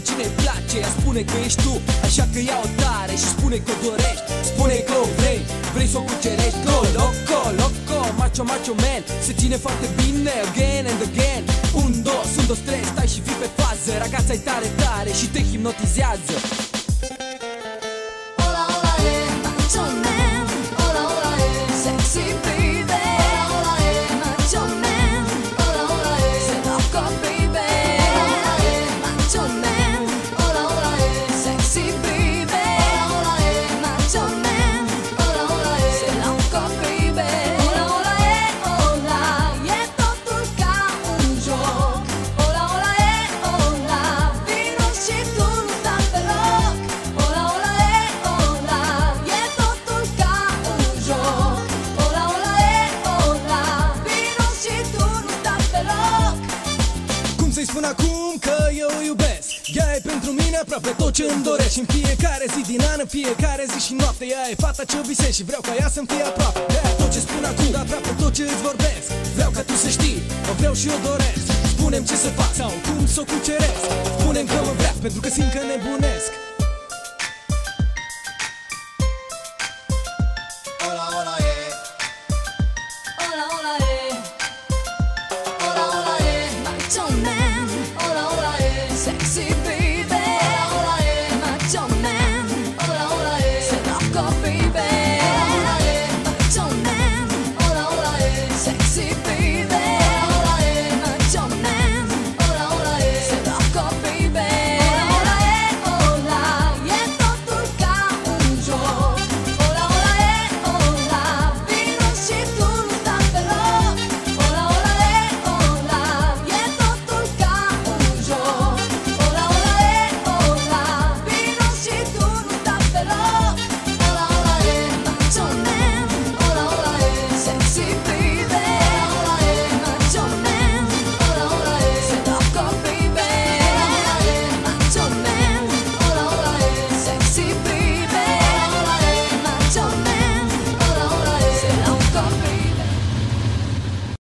de cine îți place. Spune că ești tu, așa că ia-o tare Și spune că o dorești, spune că o vrei Vrei să o cucerești, go, loco, loco Macho, macho man, se ține foarte bine Again and again, un, dos, un, dos, trei Stai și fii pe fază, ragața e tare, tare Și te hipnotizează. Acum că eu o iubesc Ea e pentru mine aproape tot ce îmi doresc. Și în fiecare zi din an, în fiecare zi și noapte Ea e fata ce visez și vreau ca ea să-mi fie aproape. De tot ce spun acum, dar aproape tot ce îți vorbesc. Vreau ca tu să știi, o vreau și o doresc. Spunem ce să fac sau cum să o cuceresc. Spunem că mă vrea pentru că simt că nebunesc sexy